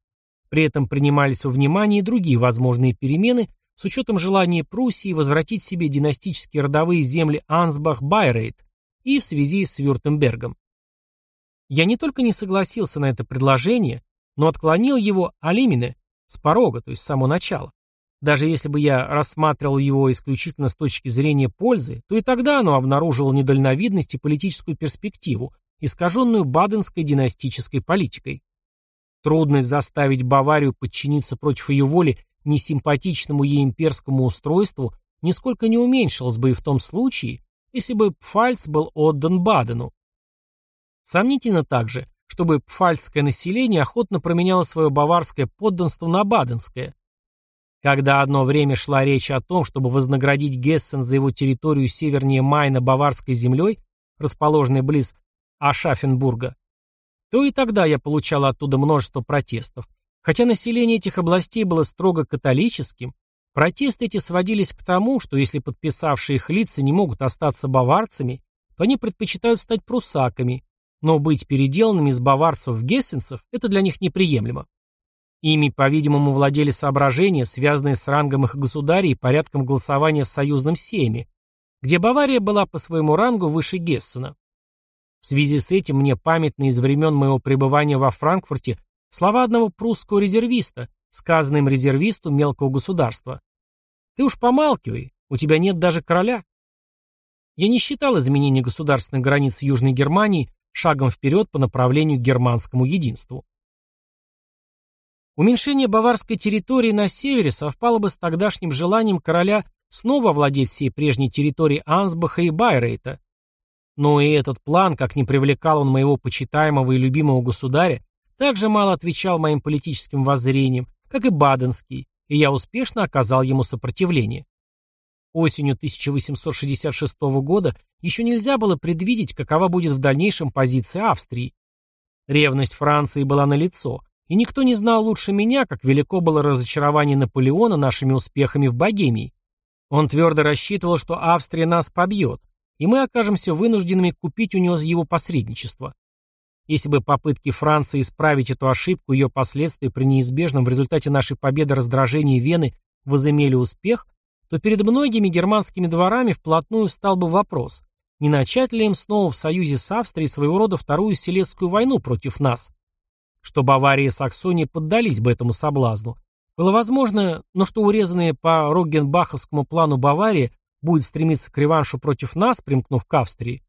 При этом принимались во внимание и другие возможные перемены с учетом желания Пруссии возвратить себе династические родовые земли Ансбах-Байрейт и в связи с Вюртембергом. Я не только не согласился на это предложение, но отклонил его алимине с порога, то есть с самого начала. Даже если бы я рассматривал его исключительно с точки зрения пользы, то и тогда оно обнаружило недальновидность и политическую перспективу, искаженную баденской династической политикой. Трудность заставить Баварию подчиниться против ее воли несимпатичному ей имперскому устройству нисколько не уменьшилась бы и в том случае, если бы Пфальц был отдан Бадену. Сомнительно также, чтобы пфальцское население охотно променяло свое баварское подданство на баденское, когда одно время шла речь о том, чтобы вознаградить Гессен за его территорию севернее Майна баварской землей, расположенной близ Ашафенбурга, то и тогда я получал оттуда множество протестов. Хотя население этих областей было строго католическим, протесты эти сводились к тому, что если подписавшие их лица не могут остаться баварцами, то они предпочитают стать прусаками, но быть переделанными из баварцев в гессенцев – это для них неприемлемо. Ими, по-видимому, владели соображения, связанные с рангом их государей и порядком голосования в союзном сейме, где Бавария была по своему рангу выше Гессена. В связи с этим мне памятны из времен моего пребывания во Франкфурте слова одного прусского резервиста, сказанные им резервисту мелкого государства. «Ты уж помалкивай, у тебя нет даже короля». Я не считал изменение государственных границ Южной Германии шагом вперед по направлению к германскому единству. Уменьшение баварской территории на севере совпало бы с тогдашним желанием короля снова овладеть всей прежней территорией Ансбаха и Байрейта. Но и этот план, как не привлекал он моего почитаемого и любимого государя, также мало отвечал моим политическим воззрениям, как и Баденский, и я успешно оказал ему сопротивление. Осенью 1866 года еще нельзя было предвидеть, какова будет в дальнейшем позиция Австрии. Ревность Франции была налицо, и никто не знал лучше меня, как велико было разочарование Наполеона нашими успехами в Богемии. Он твердо рассчитывал, что Австрия нас побьет, и мы окажемся вынужденными купить у него его посредничество. Если бы попытки Франции исправить эту ошибку ее последствия при неизбежном в результате нашей победы раздражении Вены возымели успех, то перед многими германскими дворами вплотную стал бы вопрос, не начать ли им снова в союзе с Австрией своего рода вторую Селезскую войну против нас, что Бавария и Саксония поддались бы этому соблазну. Было возможно, но что урезанные по Роггенбаховскому плану Бавария будет стремиться к реваншу против нас, примкнув к Австрии,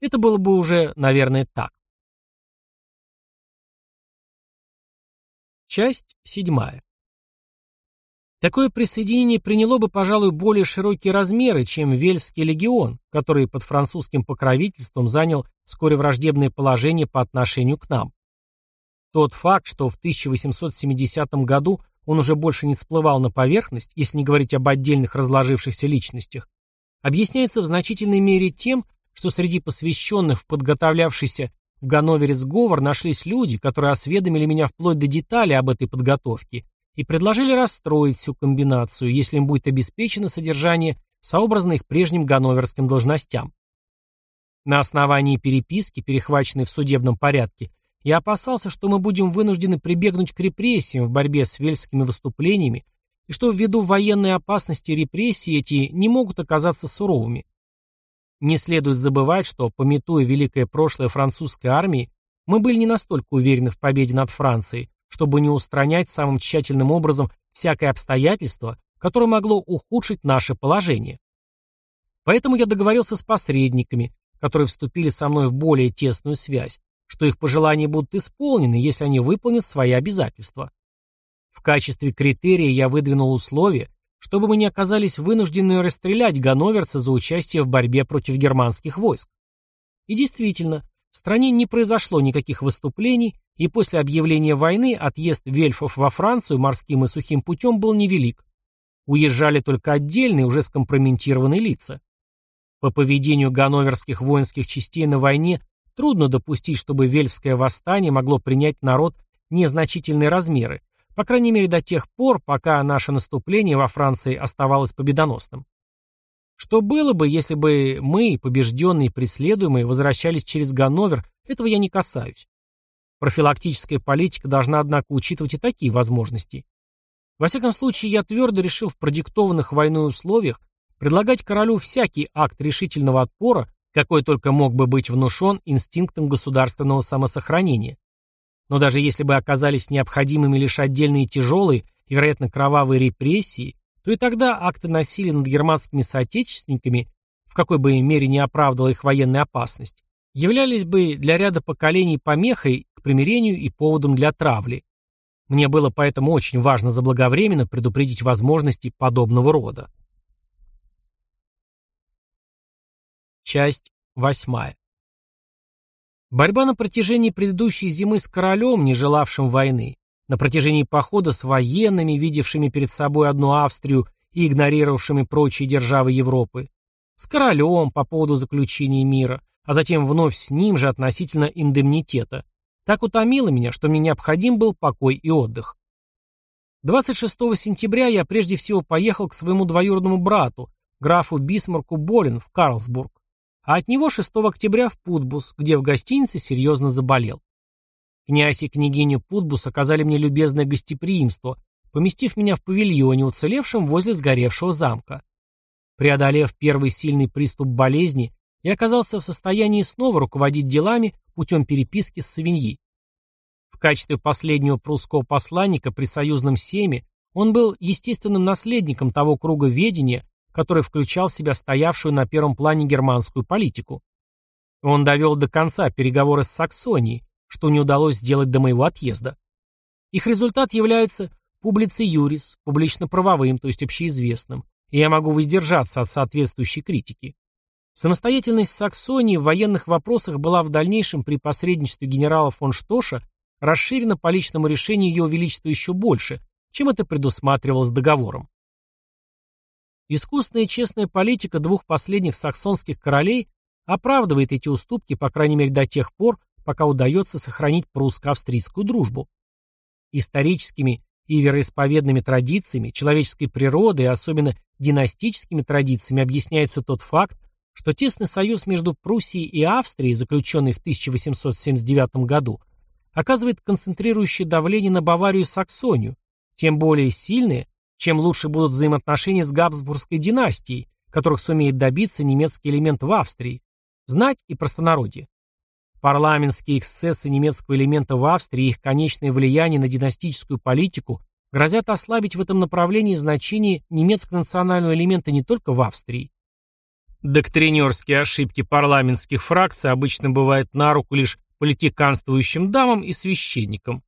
это было бы уже, наверное, так. Часть седьмая. Такое присоединение приняло бы, пожалуй, более широкие размеры, чем Вельфский легион, который под французским покровительством занял вскоре враждебное положение по отношению к нам. Тот факт, что в 1870 году он уже больше не всплывал на поверхность, если не говорить об отдельных разложившихся личностях, объясняется в значительной мере тем, что среди посвященных в подготовлявшийся в Ганновере сговор нашлись люди, которые осведомили меня вплоть до деталей об этой подготовке и предложили расстроить всю комбинацию, если им будет обеспечено содержание, сообразно их прежним ганноверским должностям. На основании переписки, перехваченной в судебном порядке, я опасался, что мы будем вынуждены прибегнуть к репрессиям в борьбе с вельскими выступлениями, и что ввиду военной опасности репрессии эти не могут оказаться суровыми. Не следует забывать, что, пометуя великое прошлое французской армии, мы были не настолько уверены в победе над Францией, чтобы не устранять самым тщательным образом всякое обстоятельство, которое могло ухудшить наше положение. Поэтому я договорился с посредниками, которые вступили со мной в более тесную связь, что их пожелания будут исполнены, если они выполнят свои обязательства. В качестве критерия я выдвинул условие, чтобы мы не оказались вынуждены расстрелять ганноверца за участие в борьбе против германских войск. И действительно, в стране не произошло никаких выступлений, и после объявления войны отъезд вельфов во Францию морским и сухим путем был невелик. Уезжали только отдельные, уже скомпрометированные лица. По поведению ганноверских воинских частей на войне Трудно допустить, чтобы вельфское восстание могло принять народ незначительные размеры, по крайней мере до тех пор, пока наше наступление во Франции оставалось победоносным. Что было бы, если бы мы, побежденные и преследуемые, возвращались через Ганновер, этого я не касаюсь. Профилактическая политика должна, однако, учитывать и такие возможности. Во всяком случае, я твердо решил в продиктованных войной условиях предлагать королю всякий акт решительного отпора, какой только мог бы быть внушен инстинктом государственного самосохранения. Но даже если бы оказались необходимыми лишь отдельные тяжелые и, вероятно, кровавые репрессии, то и тогда акты насилия над германскими соотечественниками, в какой бы мере не оправдала их военная опасность, являлись бы для ряда поколений помехой к примирению и поводом для травли. Мне было поэтому очень важно заблаговременно предупредить возможности подобного рода. Часть восьмая. Борьба на протяжении предыдущей зимы с королем, не желавшим войны, на протяжении похода с военными, видевшими перед собой одну Австрию и игнорировавшими прочие державы Европы, с королем по поводу заключения мира, а затем вновь с ним же относительно индемнитета. так утомило меня, что мне необходим был покой и отдых. 26 сентября я прежде всего поехал к своему двоюродному брату, графу Бисмарку Болин, в Карлсбург, а от него 6 октября в Путбус, где в гостинице серьезно заболел. Князь и княгиня Путбус оказали мне любезное гостеприимство, поместив меня в павильоне, уцелевшем возле сгоревшего замка. Преодолев первый сильный приступ болезни, я оказался в состоянии снова руководить делами путем переписки с Савиньи. В качестве последнего прусского посланника при союзном семе он был естественным наследником того круга ведения, который включал в себя стоявшую на первом плане германскую политику. Он довел до конца переговоры с Саксонией, что не удалось сделать до моего отъезда. Их результат является публицей юрис, публично-правовым, то есть общеизвестным, и я могу воздержаться от соответствующей критики. Самостоятельность Саксонии в военных вопросах была в дальнейшем при посредничестве генерала фон Штоша расширена по личному решению Ее Величества еще больше, чем это предусматривалось договором. Искусная и честная политика двух последних саксонских королей оправдывает эти уступки, по крайней мере до тех пор, пока удается сохранить прусско-австрийскую дружбу. Историческими и вероисповедными традициями, человеческой природой и особенно династическими традициями объясняется тот факт, что тесный союз между Пруссией и Австрией, заключенный в 1879 году, оказывает концентрирующее давление на Баварию и Саксонию, тем более сильное, чем лучше будут взаимоотношения с Габсбургской династией, которых сумеет добиться немецкий элемент в Австрии, знать и простонародье. Парламентские эксцессы немецкого элемента в Австрии и их конечное влияние на династическую политику грозят ослабить в этом направлении значение немецкого национального элемента не только в Австрии, Доктринерские ошибки парламентских фракций обычно бывают на руку лишь политиканствующим дамам и священникам.